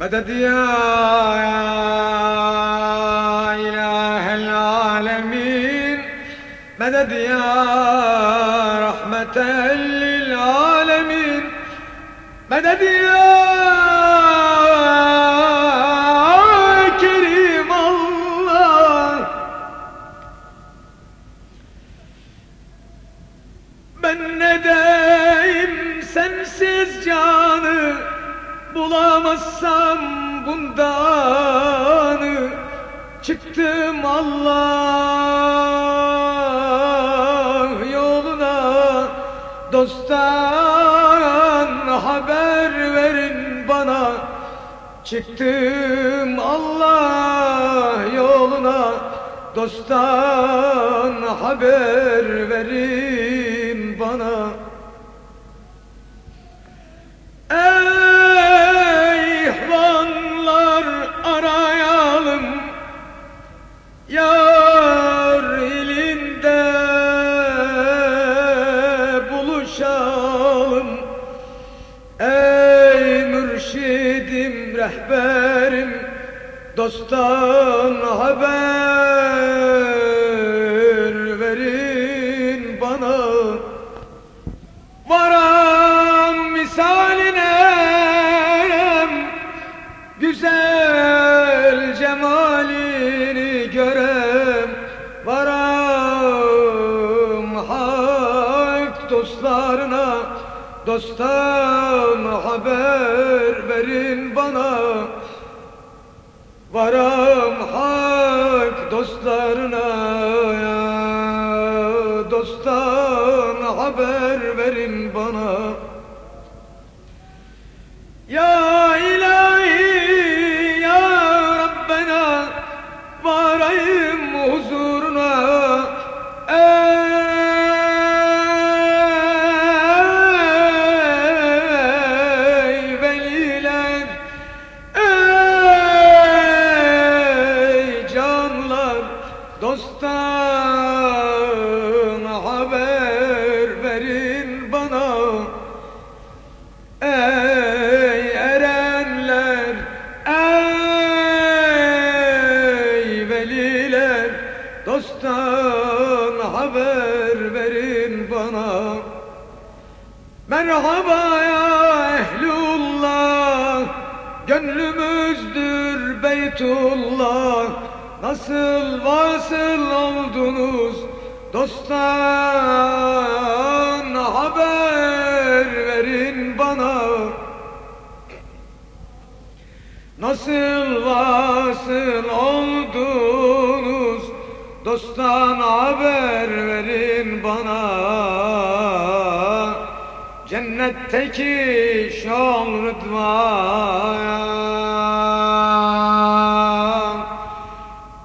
مدد يا إله العالمين. مدد يا رحمة للعالمين. مدد يا Bulamazsam bundanı Çıktım Allah yoluna. Dosttan haber verin bana. Çıktım Allah yoluna. Dosttan haber verin bana buluşalım Ey mürşidim rehberim Dosttan haber Dosttan haber verin bana. Varam hak dostlarına ya. Dosttan haber verin bana. Ya bana. Merhaba ya ehlullah Gönlümüzdür Beytullah. Nasıl vasıl oldunuz Dosttan haber verin bana. Nasıl vasıl oldunuz Dosttan haber verin bana. Cennetteki şol rıdvan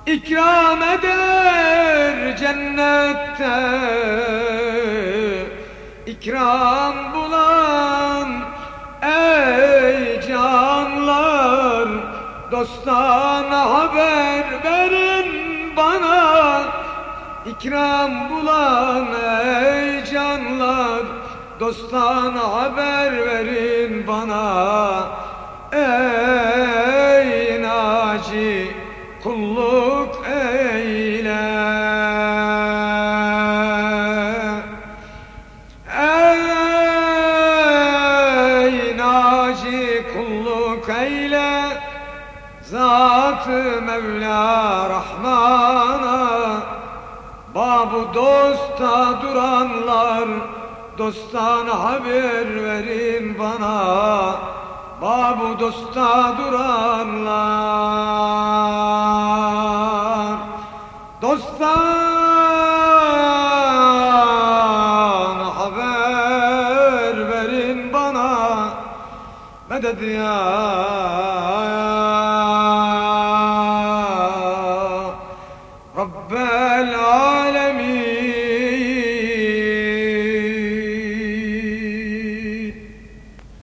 İkram eder cennette. İkram bulan ey canlar. Dostan haber verin bana ikram bulan ey canlar. Dostan haber verin bana ey naci kulluk eyle. Ey naci kulluk eyle Zat-ı Mevla Rahman'a Babu dosta duranlar Dosttan haber verin bana. Babu dosta duranlar Dosttan haber verin bana. Medet ya ربنا